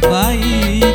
vai. país